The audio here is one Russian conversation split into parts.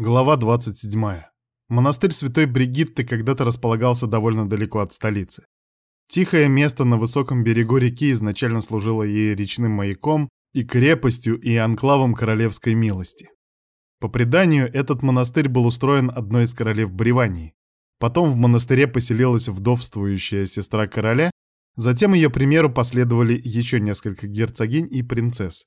Глава 27. Монастырь Святой Бригитты когда-то располагался довольно далеко от столицы. Тихое место на высоком берегу реки изначально служило ей речным маяком и крепостью и анклавом королевской милости. По преданию, этот монастырь был устроен одной из королев Бревании. Потом в монастыре поселилась вдовствующая сестра короля, затем ее примеру последовали еще несколько герцогинь и принцесс.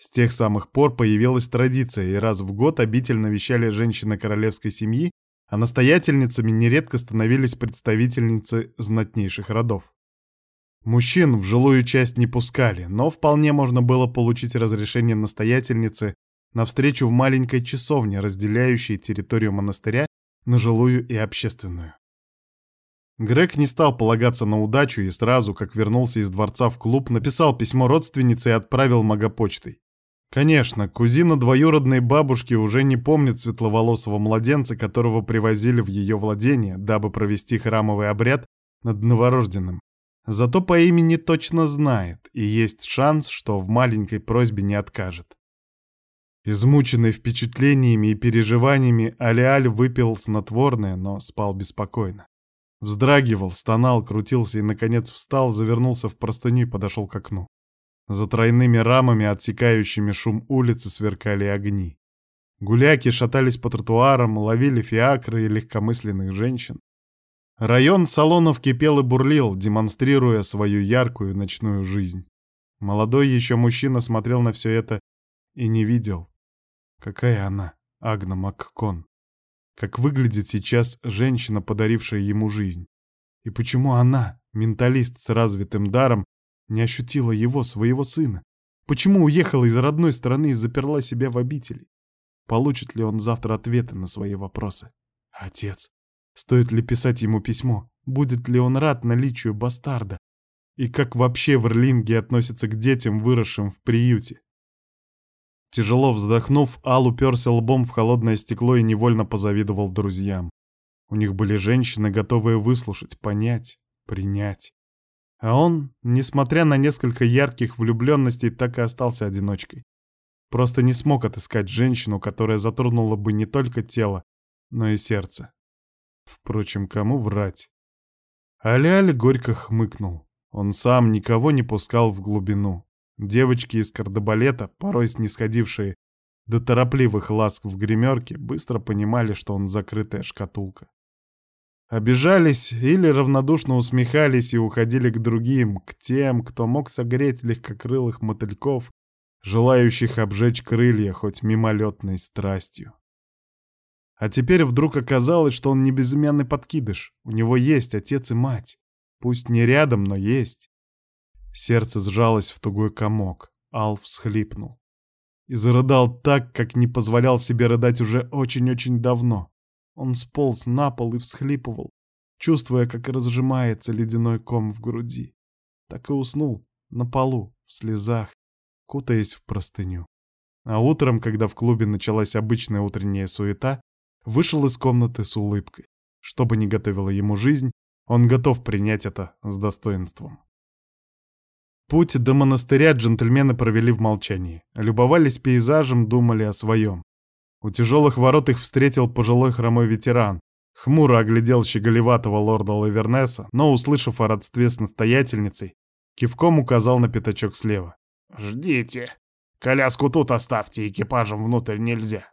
С тех самых пор появилась традиция, и раз в год обитель навещали женщины королевской семьи, а настоятельницами нередко становились представительницы знатнейших родов. Мужчин в жилую часть не пускали, но вполне можно было получить разрешение настоятельницы на встречу в маленькой часовне, разделяющей территорию монастыря на жилую и общественную. Грег не стал полагаться на удачу и сразу, как вернулся из дворца в клуб, написал письмо родственнице и отправил магопочтой. Конечно, кузина двоюродной бабушки уже не помнит светловолосого младенца, которого привозили в ее владение, дабы провести храмовый обряд над новорожденным. Зато по имени точно знает, и есть шанс, что в маленькой просьбе не откажет. Измученный впечатлениями и переживаниями, Алиаль выпил снотворное, но спал беспокойно. Вздрагивал, стонал, крутился и, наконец, встал, завернулся в простыню и подошел к окну. За тройными рамами, отсекающими шум улицы, сверкали огни. Гуляки шатались по тротуарам, ловили фиакры и легкомысленных женщин. Район салонов кипел и бурлил, демонстрируя свою яркую ночную жизнь. Молодой еще мужчина смотрел на все это и не видел. Какая она, Агна Маккон. Как выглядит сейчас женщина, подарившая ему жизнь. И почему она, менталист с развитым даром, не ощутила его, своего сына? Почему уехала из родной страны и заперла себя в обители? Получит ли он завтра ответы на свои вопросы? Отец. Стоит ли писать ему письмо? Будет ли он рад наличию бастарда? И как вообще в Ирлинге относятся к детям, выросшим в приюте? Тяжело вздохнув, Ал уперся лбом в холодное стекло и невольно позавидовал друзьям. У них были женщины, готовые выслушать, понять, принять. А он, несмотря на несколько ярких влюбленностей, так и остался одиночкой. Просто не смог отыскать женщину, которая затронула бы не только тело, но и сердце. Впрочем, кому врать? Аля-Аля горько хмыкнул. Он сам никого не пускал в глубину. Девочки из кардебалета, порой снисходившие до торопливых ласк в гримерке, быстро понимали, что он закрытая шкатулка. Обижались или равнодушно усмехались и уходили к другим, к тем, кто мог согреть легкокрылых мотыльков, желающих обжечь крылья хоть мимолетной страстью. А теперь вдруг оказалось, что он не безымянный подкидыш, у него есть отец и мать. Пусть не рядом, но есть. Сердце сжалось в тугой комок, Ал всхлипнул. И зарыдал так, как не позволял себе рыдать уже очень-очень давно. Он сполз на пол и всхлипывал, чувствуя, как разжимается ледяной ком в груди. Так и уснул, на полу, в слезах, кутаясь в простыню. А утром, когда в клубе началась обычная утренняя суета, вышел из комнаты с улыбкой. Что бы ни готовила ему жизнь, он готов принять это с достоинством. Путь до монастыря джентльмены провели в молчании. Любовались пейзажем, думали о своем. У тяжелых ворот их встретил пожилой хромой ветеран. Хмуро оглядел щеголеватого лорда Лавернеса, но, услышав о родстве с настоятельницей, кивком указал на пятачок слева. «Ждите. Коляску тут оставьте, экипажем внутрь нельзя».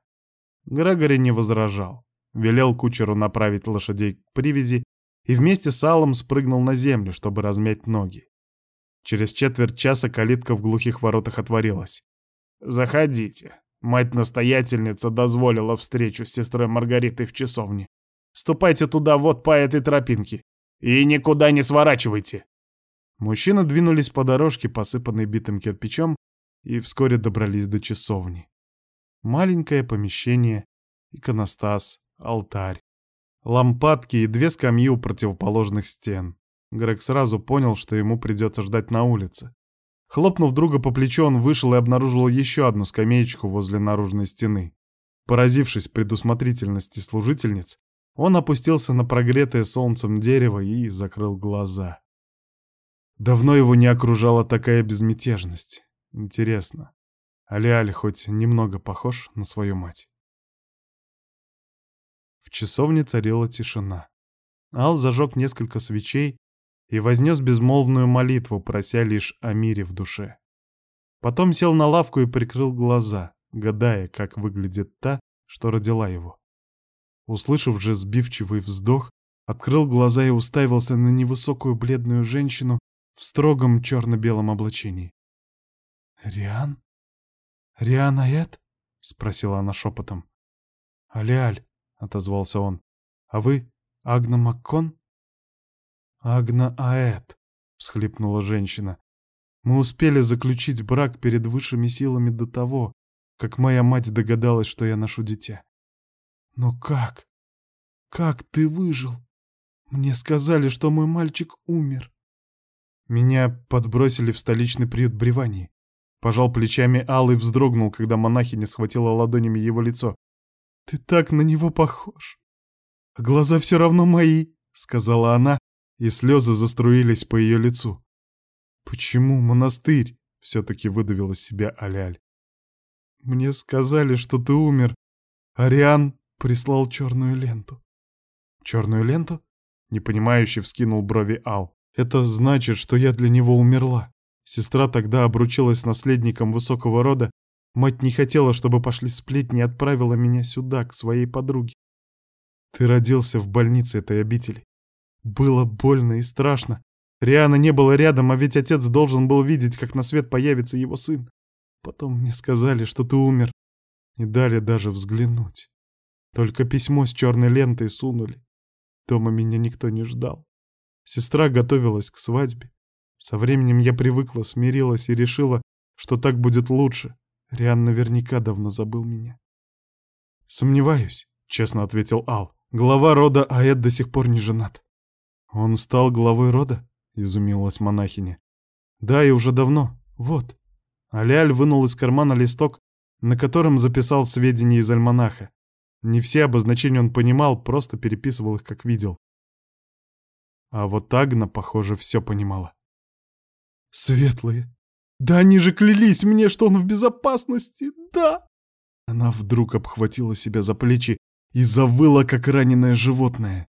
Грегори не возражал. Велел кучеру направить лошадей к привязи и вместе с Аллом спрыгнул на землю, чтобы размять ноги. Через четверть часа калитка в глухих воротах отворилась. «Заходите», Мать-настоятельница дозволила встречу с сестрой Маргаритой в часовне. Ступайте туда вот по этой тропинке. И никуда не сворачивайте. Мужчины двинулись по дорожке, посыпанной битым кирпичом, и вскоре добрались до часовни. Маленькое помещение, иконостас, алтарь, лампадки и две скамьи у противоположных стен. Грег сразу понял, что ему придется ждать на улице. Хлопнув друга по плечу, он вышел и обнаружил еще одну скамеечку возле наружной стены. Поразившись предусмотрительности служительниц, он опустился на прогретое солнцем дерево и закрыл глаза. Давно его не окружала такая безмятежность. Интересно, Алиаль хоть немного похож на свою мать? часовне царила тишина. Ал зажег несколько свечей и вознес безмолвную молитву, прося лишь о мире в душе. Потом сел на лавку и прикрыл глаза, гадая, как выглядит та, что родила его. Услышав же сбивчивый вздох, открыл глаза и уставился на невысокую бледную женщину в строгом черно-белом облачении. «Риан? Риан Аэт?» — спросила она шепотом. «Алиаль», — отозвался он. «А вы Агна Маккон?» «Агна Аэт», — всхлипнула женщина. «Мы успели заключить брак перед высшими силами до того, как моя мать догадалась, что я ношу дитя. Но как? Как ты выжил? Мне сказали, что мой мальчик умер. Меня подбросили в столичный приют Бревании. Пожал плечами Ал и вздрогнул, когда монахиня схватила ладонями его лицо. «Ты так на него похож!» «Глаза все равно мои!» — сказала она, и слезы заструились по ее лицу. «Почему монастырь?» — все-таки выдавил из себя Аляль. «Мне сказали, что ты умер. Ариан прислал черную ленту». «Черную ленту?» — непонимающе вскинул брови Ал. «Это значит, что я для него умерла. Сестра тогда обручилась с наследником высокого рода. Мать не хотела, чтобы пошли сплетни и отправила меня сюда, к своей подруге. Ты родился в больнице этой обители. Было больно и страшно. Риана не было рядом, а ведь отец должен был видеть, как на свет появится его сын. Потом мне сказали, что ты умер. Не дали даже взглянуть. Только письмо с черной лентой сунули. Дома меня никто не ждал. Сестра готовилась к свадьбе. Со временем я привыкла, смирилась и решила, что так будет лучше. Риан наверняка давно забыл меня. «Сомневаюсь», — честно ответил Ал. «Глава рода Аэд до сих пор не женат». «Он стал главой рода?» — изумилась монахиня. «Да, и уже давно. Вот». Аляль вынул из кармана листок, на котором записал сведения из альманаха. Не все обозначения он понимал, просто переписывал их, как видел. А вот Агна, похоже, все понимала. Светлые. Да они же клялись мне, что он в безопасности, да!» Она вдруг обхватила себя за плечи и завыла, как раненое животное.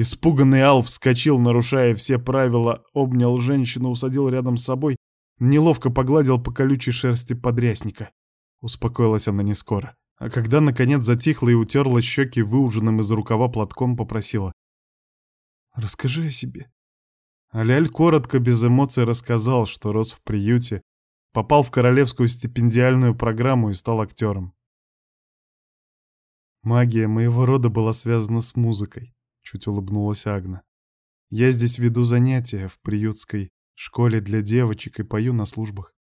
Испуганный Ал вскочил, нарушая все правила, обнял женщину, усадил рядом с собой, неловко погладил по колючей шерсти подрясника. Успокоилась она не скоро, а когда наконец затихла и утерла щеки выуженным из рукава платком, попросила. «Расскажи о себе. Аляль коротко, без эмоций рассказал, что рос в приюте, попал в королевскую стипендиальную программу и стал актером. «Магия моего рода была связана с музыкой», — чуть улыбнулась Агна. «Я здесь веду занятия в приютской школе для девочек и пою на службах.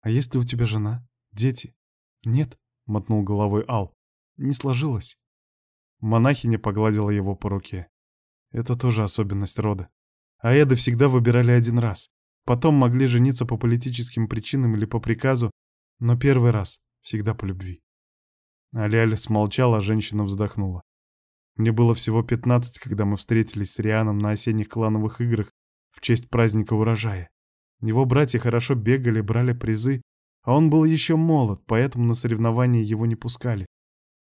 А есть ли у тебя жена? Дети?» «Нет», — мотнул головой Ал. «Не сложилось». Монахиня погладила его по руке. «Это тоже особенность рода. Аэды всегда выбирали один раз. Потом могли жениться по политическим причинам или по приказу, но первый раз всегда по любви. Аляль смолчал, а женщина вздохнула. Мне было всего пятнадцать, когда мы встретились с Рианом на осенних клановых играх в честь праздника урожая. Его братья хорошо бегали, брали призы, а он был еще молод, поэтому на соревнования его не пускали.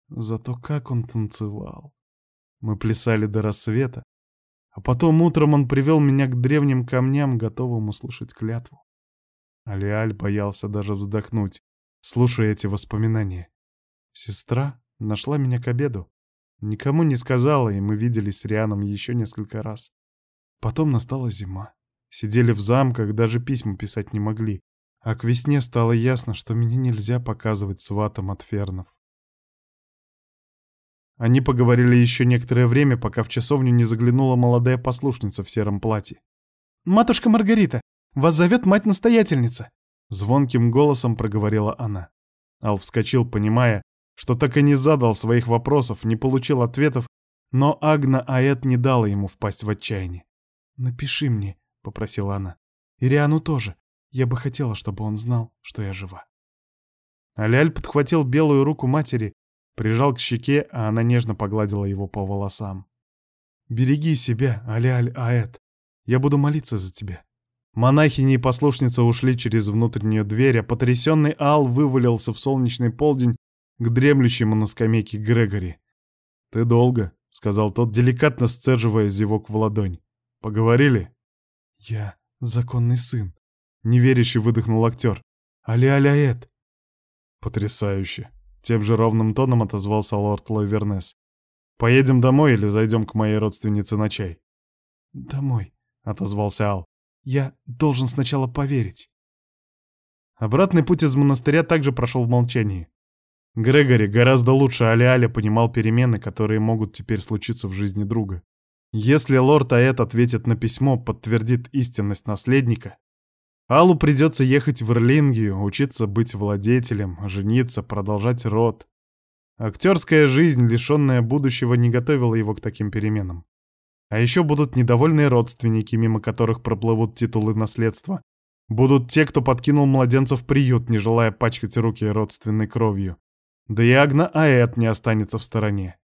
Зато как он танцевал. Мы плясали до рассвета, а потом утром он привел меня к древним камням, готовым услышать клятву. Алиаль боялся даже вздохнуть, слушая эти воспоминания. Сестра нашла меня к обеду. Никому не сказала, и мы виделись с Рианом еще несколько раз. Потом настала зима. Сидели в замках, даже письма писать не могли. А к весне стало ясно, что меня нельзя показывать сватом от фернов. Они поговорили еще некоторое время, пока в часовню не заглянула молодая послушница в сером платье. «Матушка Маргарита, вас зовет мать-настоятельница!» Звонким голосом проговорила она. Ал вскочил, понимая, что так и не задал своих вопросов, не получил ответов, но Агна Аэт не дала ему впасть в отчаяние. «Напиши мне», — попросила она. «Ириану тоже. Я бы хотела, чтобы он знал, что я жива». Аляль подхватил белую руку матери Прижал к щеке, а она нежно погладила его по волосам. «Береги себя, Аляль-Аэт. Я буду молиться за тебя». Монахини и послушница ушли через внутреннюю дверь, а потрясенный Ал вывалился в солнечный полдень к дремлющему на скамейке Грегори. «Ты долго», сказал тот, деликатно сцеживая зевок в ладонь. «Поговорили?» «Я законный сын», — неверяще выдохнул актер. «Али-аляэт!» «Потрясающе!» — тем же ровным тоном отозвался лорд Лавернес. «Поедем домой или зайдем к моей родственнице на чай?» «Домой», — отозвался Ал. «Я должен сначала поверить». Обратный путь из монастыря также прошел в молчании. Грегори гораздо лучше Али-Али понимал перемены, которые могут теперь случиться в жизни друга. Если лорд Аэт ответит на письмо, подтвердит истинность наследника, Аллу придется ехать в Ирлингию, учиться быть владетелем, жениться, продолжать род. Актерская жизнь, лишенная будущего, не готовила его к таким переменам. А еще будут недовольные родственники, мимо которых проплывут титулы наследства. Будут те, кто подкинул младенца в приют, не желая пачкать руки родственной кровью. Да и Агна Аэт не останется в стороне.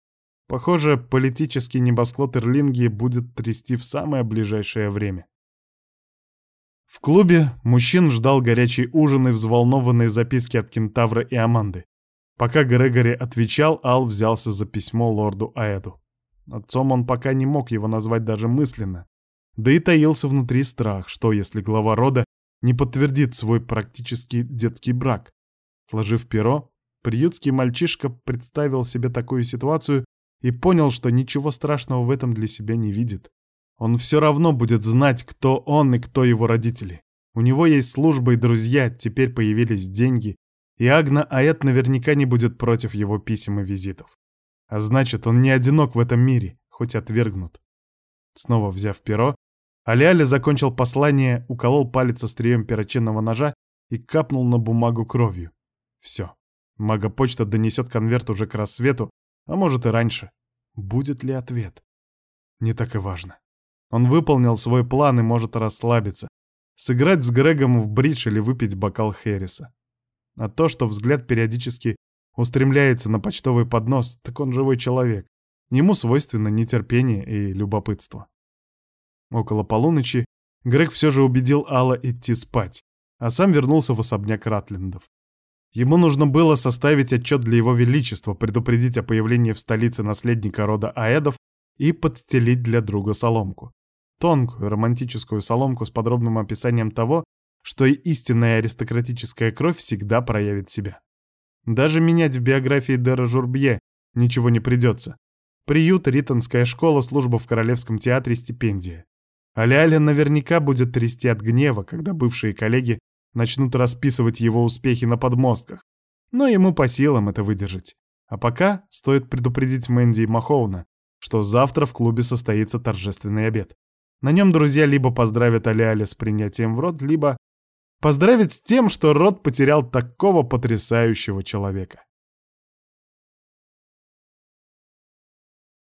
Похоже, политический небосклад Ирлингии будет трясти в самое ближайшее время. В клубе мужчин ждал горячий ужин и взволнованные записки от Кентавра и Аманды. Пока Грегори отвечал, Ал взялся за письмо лорду Аэду. Отцом он пока не мог его назвать даже мысленно. Да и таился внутри страх, что если глава рода не подтвердит свой практически детский брак. Сложив перо, приютский мальчишка представил себе такую ситуацию и понял, что ничего страшного в этом для себя не видит. Он все равно будет знать, кто он и кто его родители. У него есть служба и друзья, теперь появились деньги, и Агна Аэт наверняка не будет против его писем и визитов. А значит, он не одинок в этом мире, хоть отвергнут. Снова взяв перо, Аляля закончил послание, уколол палец острием перочинного ножа и капнул на бумагу кровью. Все. Мага-почта донесет конверт уже к рассвету, а может и раньше. Будет ли ответ? Не так и важно. Он выполнил свой план и может расслабиться. Сыграть с Грегом в бридж или выпить бокал Херриса. А то, что взгляд периодически устремляется на почтовый поднос, так он живой человек. Ему свойственно нетерпение и любопытство. Около полуночи Грег все же убедил Алла идти спать, а сам вернулся в особняк Ратлиндов. Ему нужно было составить отчет для его величества, предупредить о появлении в столице наследника рода Аэдов и подстелить для друга соломку. Тонкую романтическую соломку с подробным описанием того, что и истинная аристократическая кровь всегда проявит себя. Даже менять в биографии Дера Журбье ничего не придется. Приют, Ритонская школа, служба в Королевском театре, стипендия. А Ляля наверняка будет трясти от гнева, когда бывшие коллеги начнут расписывать его успехи на подмостках. Но ему по силам это выдержать. А пока стоит предупредить Мэнди и Махоуна, что завтра в клубе состоится торжественный обед. На нем друзья либо поздравят Аляля с принятием в род, либо поздравить с тем, что род потерял такого потрясающего человека.